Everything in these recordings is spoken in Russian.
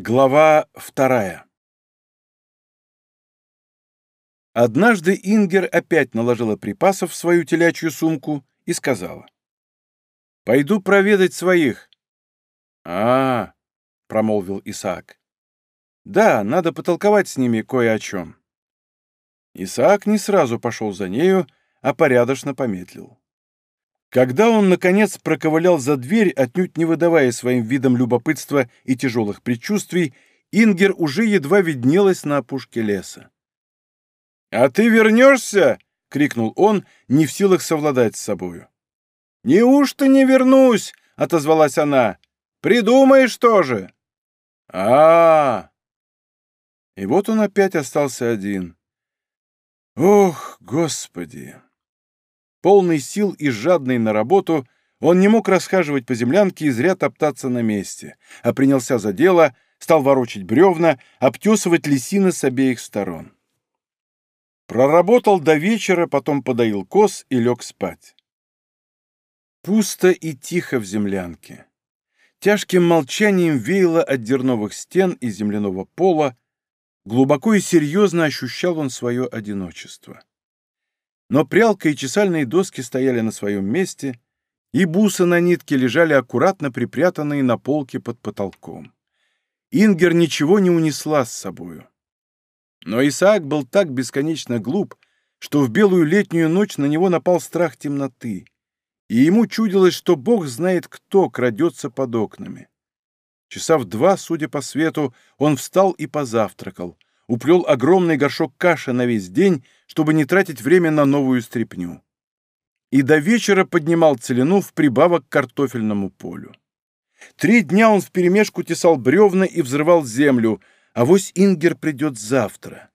Глава вторая Однажды Ингер опять наложила припасов в свою телячью сумку и сказала. «Пойду проведать своих». «А, -а — промолвил Исаак. «Да, надо потолковать с ними кое о чем». Исаак не сразу пошел за нею, а порядочно помедлил. Когда он, наконец, проковылял за дверь, отнюдь не выдавая своим видом любопытства и тяжелых предчувствий, Ингер уже едва виднелась на опушке леса. «А ты вернешься?» — крикнул он, не в силах совладать с собою. «Неужто не вернусь?» — отозвалась она. «Придумаешь тоже!» а, -а, -а И вот он опять остался один. «Ох, Господи!» Полный сил и жадный на работу, он не мог расхаживать по землянке и зря топтаться на месте, а принялся за дело, стал ворочать бревна, обтесывать лисины с обеих сторон. Проработал до вечера, потом подоил коз и лег спать. Пусто и тихо в землянке. Тяжким молчанием веяло от дерновых стен и земляного пола, глубоко и серьезно ощущал он свое одиночество но прялка и чесальные доски стояли на своем месте, и бусы на нитке лежали аккуратно припрятанные на полке под потолком. Ингер ничего не унесла с собою. Но Исаак был так бесконечно глуп, что в белую летнюю ночь на него напал страх темноты, и ему чудилось, что Бог знает, кто крадется под окнами. Часа в два, судя по свету, он встал и позавтракал — уплел огромный горшок каши на весь день, чтобы не тратить время на новую стряпню. И до вечера поднимал целину в прибавок к картофельному полю. Три дня он вперемешку тесал бревна и взрывал землю, а вось Ингер придет завтра.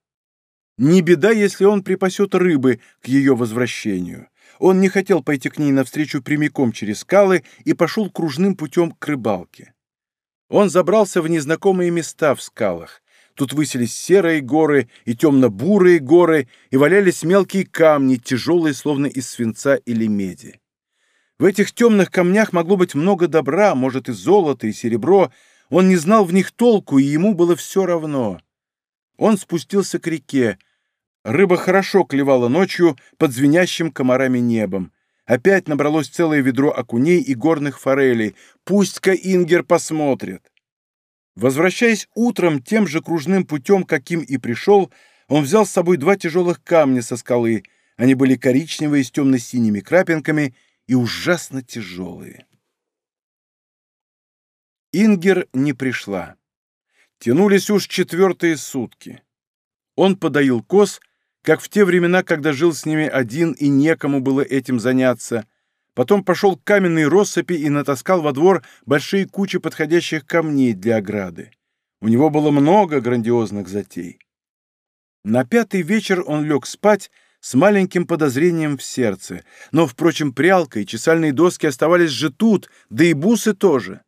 Не беда, если он припасет рыбы к ее возвращению. Он не хотел пойти к ней навстречу прямиком через скалы и пошел кружным путем к рыбалке. Он забрался в незнакомые места в скалах, Тут высились серые горы и темно-бурые горы, и валялись мелкие камни, тяжелые, словно из свинца или меди. В этих темных камнях могло быть много добра, может, и золото, и серебро. Он не знал в них толку, и ему было все равно. Он спустился к реке. Рыба хорошо клевала ночью под звенящим комарами небом. Опять набралось целое ведро окуней и горных форелей. Пусть-ка Ингер посмотрит. Возвращаясь утром тем же кружным путем, каким и пришел, он взял с собой два тяжелых камня со скалы. Они были коричневые с темно-синими крапинками и ужасно тяжелые. Ингер не пришла. Тянулись уж четвертые сутки. Он подоил коз, как в те времена, когда жил с ними один и некому было этим заняться, Потом пошел к каменной россыпи и натаскал во двор большие кучи подходящих камней для ограды. У него было много грандиозных затей. На пятый вечер он лег спать с маленьким подозрением в сердце, но, впрочем, прялка и чесальные доски оставались же тут, да и бусы тоже.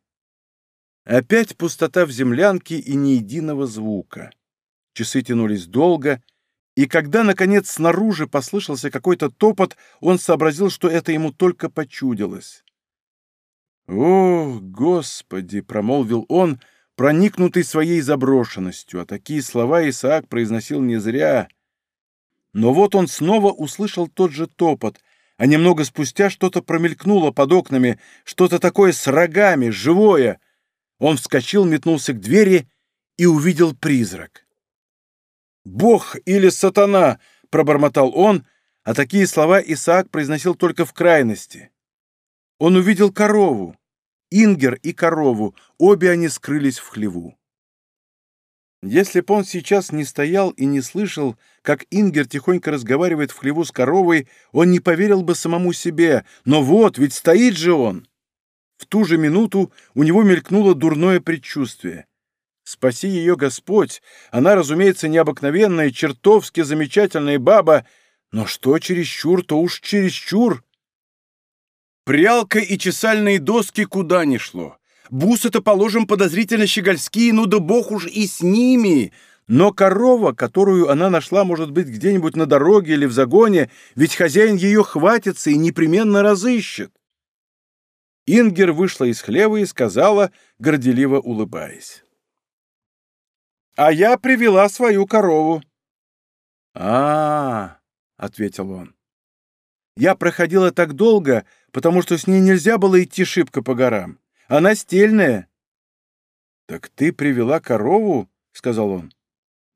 Опять пустота в землянке и ни единого звука. Часы тянулись долго — и когда, наконец, снаружи послышался какой-то топот, он сообразил, что это ему только почудилось. «О, Господи!» — промолвил он, проникнутый своей заброшенностью, а такие слова Исаак произносил не зря. Но вот он снова услышал тот же топот, а немного спустя что-то промелькнуло под окнами, что-то такое с рогами, живое. Он вскочил, метнулся к двери и увидел призрак. «Бог или сатана!» — пробормотал он, а такие слова Исаак произносил только в крайности. Он увидел корову, Ингер и корову, обе они скрылись в хлеву. Если б он сейчас не стоял и не слышал, как Ингер тихонько разговаривает в хлеву с коровой, он не поверил бы самому себе, но вот, ведь стоит же он! В ту же минуту у него мелькнуло дурное предчувствие. Спаси ее Господь! Она, разумеется, необыкновенная, чертовски замечательная баба, но что чересчур, то уж чересчур. Прялка и чесальные доски куда ни шло. Бусы-то, положим, подозрительно щегольские, ну да бог уж и с ними. Но корова, которую она нашла, может быть, где-нибудь на дороге или в загоне, ведь хозяин ее хватится и непременно разыщет. Ингер вышла из хлева и сказала, горделиво улыбаясь. А я привела свою корову. а, -а, -а ответил он. «Я проходила так долго, потому что с ней нельзя было идти шибко по горам. Она стельная». «Так ты привела корову?» — сказал он.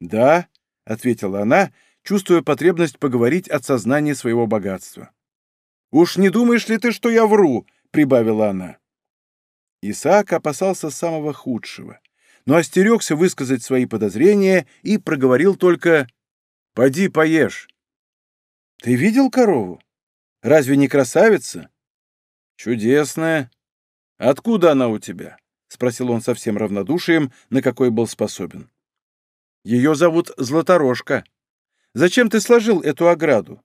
«Да», — ответила она, чувствуя потребность поговорить от сознания своего богатства. «Уж не думаешь ли ты, что я вру?» — прибавила она. Исаак опасался самого худшего, но остерегся высказать свои подозрения и проговорил только «Поди поешь». «Ты видел корову? Разве не красавица?» «Чудесная. Откуда она у тебя?» — спросил он со всем равнодушием, на какой был способен. «Ее зовут Златорожка. Зачем ты сложил эту ограду?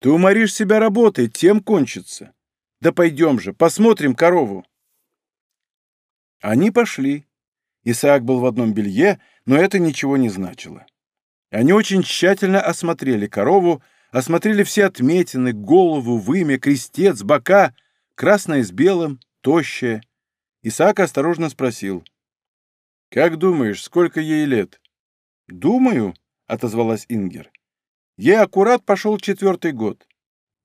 Ты уморишь себя работой, тем кончится. Да пойдем же, посмотрим корову». Они пошли. Исаак был в одном белье, но это ничего не значило. Они очень тщательно осмотрели корову, осмотрели все отметины, голову, вымя, крестец, бока, красная с белым, тощая. Исаак осторожно спросил. «Как думаешь, сколько ей лет?» «Думаю», — отозвалась Ингер. «Ей аккурат пошел четвертый год.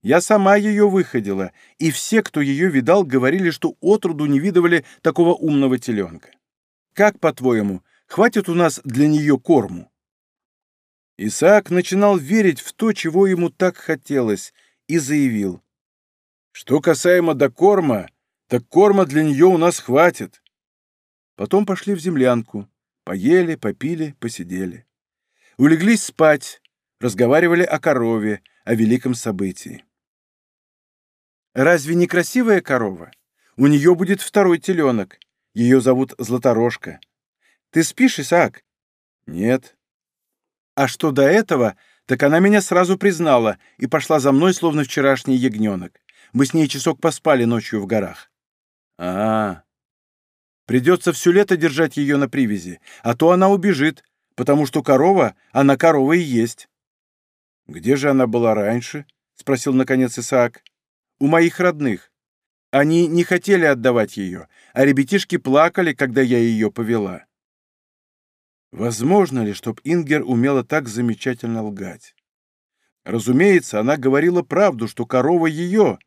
Я сама ее выходила, и все, кто ее видал, говорили, что отроду не видывали такого умного теленка. Как, по-твоему, хватит у нас для нее корму?» Исаак начинал верить в то, чего ему так хотелось, и заявил. «Что касаемо до корма, так корма для нее у нас хватит». Потом пошли в землянку, поели, попили, посидели. Улеглись спать, разговаривали о корове, о великом событии. Разве не красивая корова? У нее будет второй теленок. Ее зовут Златорожка. Ты спишь, Исаак? Нет. А что до этого, так она меня сразу признала и пошла за мной, словно вчерашний ягненок. Мы с ней часок поспали ночью в горах. А, -а, -а. Придется все лето держать ее на привязи, а то она убежит, потому что корова, она корова и есть. Где же она была раньше? — спросил наконец Исаак у моих родных. Они не хотели отдавать ее, а ребятишки плакали, когда я ее повела. Возможно ли, чтоб Ингер умела так замечательно лгать? Разумеется, она говорила правду, что корова ее.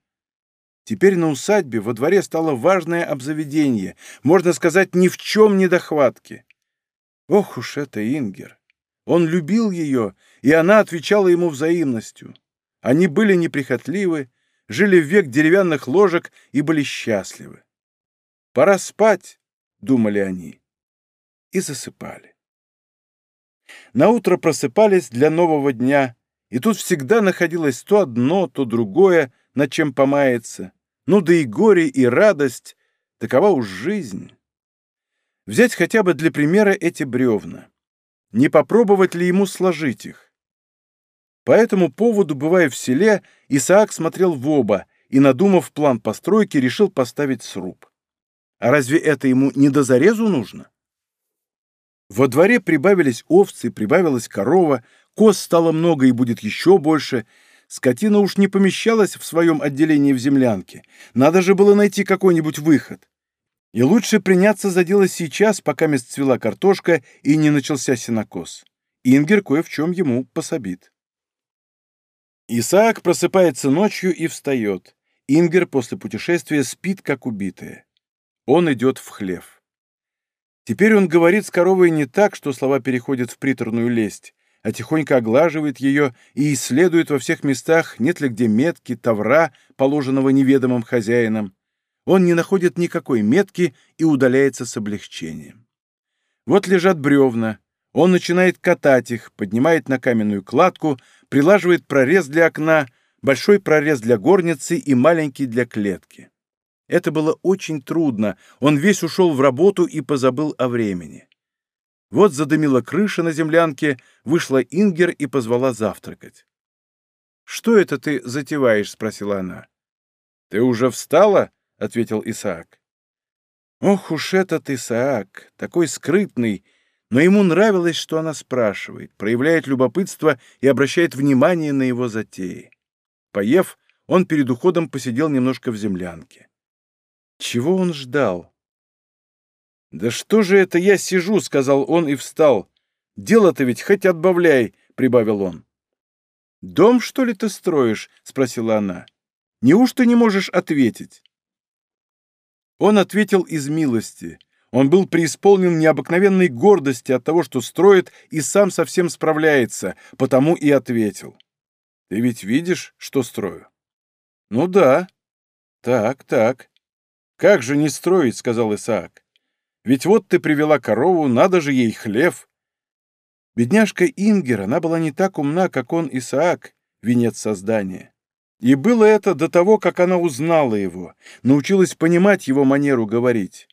Теперь на усадьбе во дворе стало важное обзаведение, можно сказать, ни в чем не дохватки. Ох уж это Ингер! Он любил ее, и она отвечала ему взаимностью. Они были неприхотливы, жили в век деревянных ложек и были счастливы. «Пора спать», — думали они, и засыпали. Наутро просыпались для нового дня, и тут всегда находилось то одно, то другое, над чем помаяться. Ну да и горе, и радость — такова уж жизнь. Взять хотя бы для примера эти бревна. Не попробовать ли ему сложить их? По этому поводу, бывая в селе, Исаак смотрел в оба и, надумав план постройки, решил поставить сруб. А разве это ему не до зарезу нужно? Во дворе прибавились овцы, прибавилась корова, коз стало много и будет еще больше. Скотина уж не помещалась в своем отделении в землянке. Надо же было найти какой-нибудь выход. И лучше приняться за дело сейчас, пока мест цвела картошка и не начался сенокос. Ингер кое в чем ему пособит. Исаак просыпается ночью и встает. Ингер после путешествия спит, как убитая. Он идет в хлев. Теперь он говорит с коровой не так, что слова переходят в приторную лесть, а тихонько оглаживает ее и исследует во всех местах, нет ли где метки, тавра, положенного неведомым хозяином. Он не находит никакой метки и удаляется с облегчением. Вот лежат бревна. Он начинает катать их, поднимает на каменную кладку, прилаживает прорез для окна, большой прорез для горницы и маленький для клетки. Это было очень трудно, он весь ушел в работу и позабыл о времени. Вот задымила крыша на землянке, вышла Ингер и позвала завтракать. «Что это ты затеваешь?» — спросила она. «Ты уже встала?» — ответил Исаак. «Ох уж этот Исаак, такой скрытный но ему нравилось, что она спрашивает, проявляет любопытство и обращает внимание на его затеи. Поев, он перед уходом посидел немножко в землянке. Чего он ждал? «Да что же это я сижу?» — сказал он и встал. Дело-то ведь хоть отбавляй», — прибавил он. «Дом, что ли, ты строишь?» — спросила она. «Неужто не можешь ответить?» Он ответил из милости. Он был преисполнен необыкновенной гордости от того, что строит и сам совсем справляется, потому и ответил. «Ты ведь видишь, что строю?» «Ну да. Так, так. Как же не строить?» — сказал Исаак. «Ведь вот ты привела корову, надо же ей хлев». Бедняжка Ингер, она была не так умна, как он, Исаак, венец создания. И было это до того, как она узнала его, научилась понимать его манеру говорить.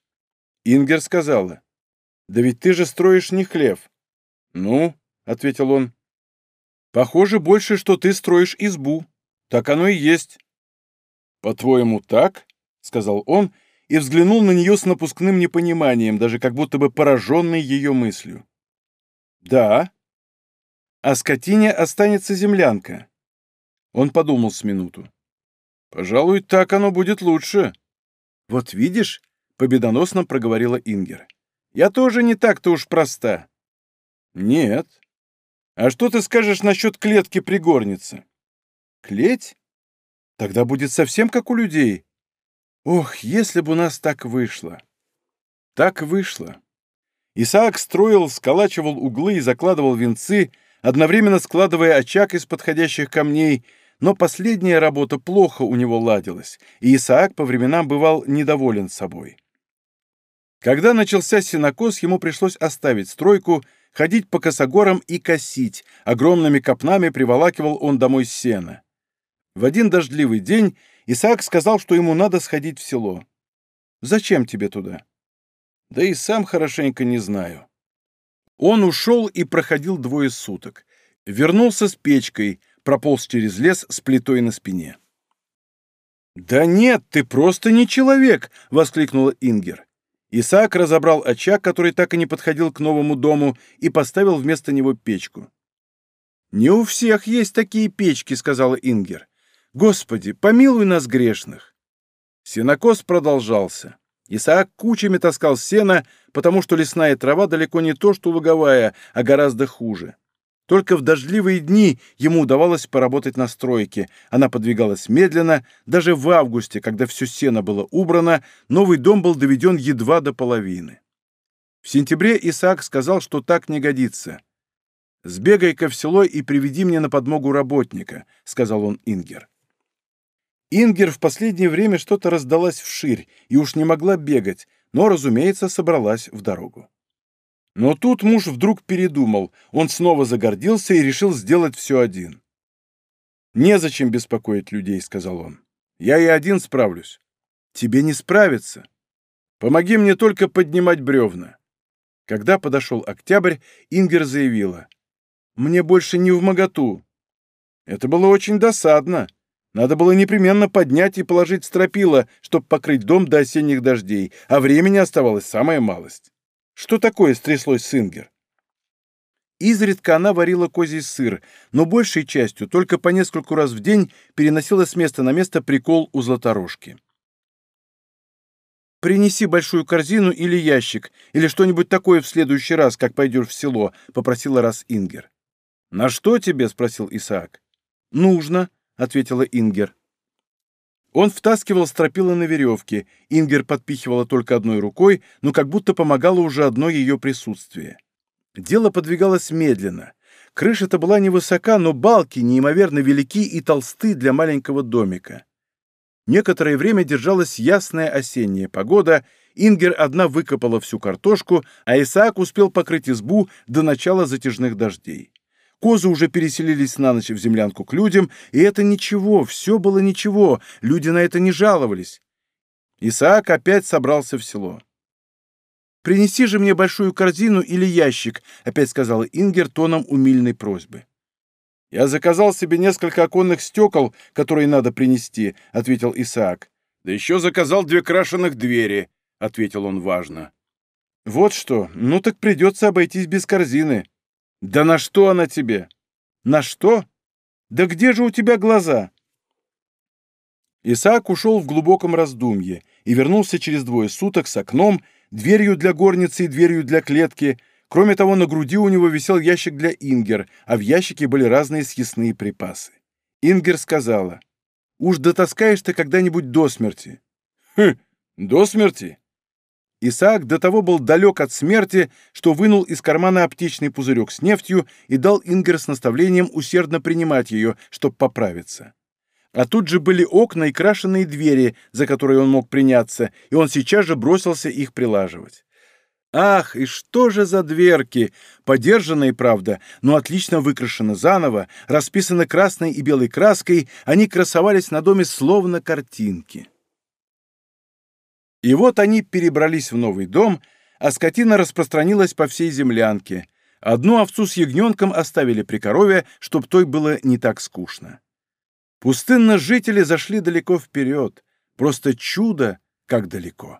Ингер сказала, «Да ведь ты же строишь не хлев». «Ну», — ответил он, — «похоже больше, что ты строишь избу. Так оно и есть». «По-твоему, так?» — сказал он и взглянул на нее с напускным непониманием, даже как будто бы пораженный ее мыслью. «Да. А скотине останется землянка». Он подумал с минуту. «Пожалуй, так оно будет лучше». «Вот видишь», — победоносно проговорила Ингер, — «я тоже не так-то уж проста». «Нет. А что ты скажешь насчет клетки при горнице?» «Клеть? Тогда будет совсем как у людей. Ох, если бы у нас так вышло!» Так вышло. Исаак строил, сколачивал углы и закладывал венцы, одновременно складывая очаг из подходящих камней, но последняя работа плохо у него ладилась, и Исаак по временам бывал недоволен собой. Когда начался сенокос, ему пришлось оставить стройку, ходить по косогорам и косить, огромными копнами приволакивал он домой сено. В один дождливый день Исаак сказал, что ему надо сходить в село. «Зачем тебе туда?» Да и сам хорошенько не знаю. Он ушел и проходил двое суток. Вернулся с печкой, прополз через лес с плитой на спине. «Да нет, ты просто не человек!» — воскликнула Ингер. Исаак разобрал очаг, который так и не подходил к новому дому, и поставил вместо него печку. «Не у всех есть такие печки», — сказала Ингер. «Господи, помилуй нас грешных!» Сенокос продолжался. Исаак кучами таскал сено, потому что лесная трава далеко не то, что луговая, а гораздо хуже. Только в дождливые дни ему удавалось поработать на стройке. Она подвигалась медленно. Даже в августе, когда все сено было убрано, новый дом был доведен едва до половины. В сентябре Исаак сказал, что так не годится. «Сбегай-ка в село и приведи мне на подмогу работника», — сказал он Ингер. Ингер в последнее время что-то раздалась вширь и уж не могла бегать, но, разумеется, собралась в дорогу. Но тут муж вдруг передумал, он снова загордился и решил сделать все один. «Незачем беспокоить людей», — сказал он. «Я и один справлюсь». «Тебе не справиться. Помоги мне только поднимать бревна». Когда подошел октябрь, Ингер заявила. «Мне больше не в моготу». Это было очень досадно. Надо было непременно поднять и положить стропила, чтобы покрыть дом до осенних дождей, а времени оставалось самая малость. Что такое стряслось Ингер? Изредка она варила козий сыр, но большей частью только по нескольку раз в день переносила с места на место прикол у златорожки. «Принеси большую корзину или ящик, или что-нибудь такое в следующий раз, как пойдешь в село», — попросила раз Ингер. «На что тебе?» — спросил Исаак. «Нужно», — ответила Ингер. Он втаскивал стропила на веревке, Ингер подпихивала только одной рукой, но как будто помогало уже одно ее присутствие. Дело подвигалось медленно. Крыша-то была невысока, но балки неимоверно велики и толсты для маленького домика. Некоторое время держалась ясная осенняя погода, Ингер одна выкопала всю картошку, а Исаак успел покрыть избу до начала затяжных дождей. Козы уже переселились на ночь в землянку к людям, и это ничего, все было ничего, люди на это не жаловались. Исаак опять собрался в село. «Принеси же мне большую корзину или ящик», — опять сказала Ингер тоном умильной просьбы. «Я заказал себе несколько оконных стекол, которые надо принести», — ответил Исаак. «Да еще заказал две крашеных двери», — ответил он важно. «Вот что, ну так придется обойтись без корзины». «Да на что она тебе?» «На что? Да где же у тебя глаза?» Исаак ушел в глубоком раздумье и вернулся через двое суток с окном, дверью для горницы и дверью для клетки, Кроме того, на груди у него висел ящик для Ингер, а в ящике были разные съестные припасы. Ингер сказала, «Уж дотаскаешь ты когда-нибудь до смерти». «Хм, до смерти?» Исаак до того был далек от смерти, что вынул из кармана аптечный пузырек с нефтью и дал Ингер с наставлением усердно принимать ее, чтобы поправиться. А тут же были окна и крашеные двери, за которые он мог приняться, и он сейчас же бросился их прилаживать. Ах, и что же за дверки! Подержанные, правда, но отлично выкрашены заново, расписаны красной и белой краской, они красовались на доме словно картинки. И вот они перебрались в новый дом, а скотина распространилась по всей землянке. Одну овцу с ягненком оставили при корове, чтоб той было не так скучно. Пустынно жители зашли далеко вперед. Просто чудо, как далеко.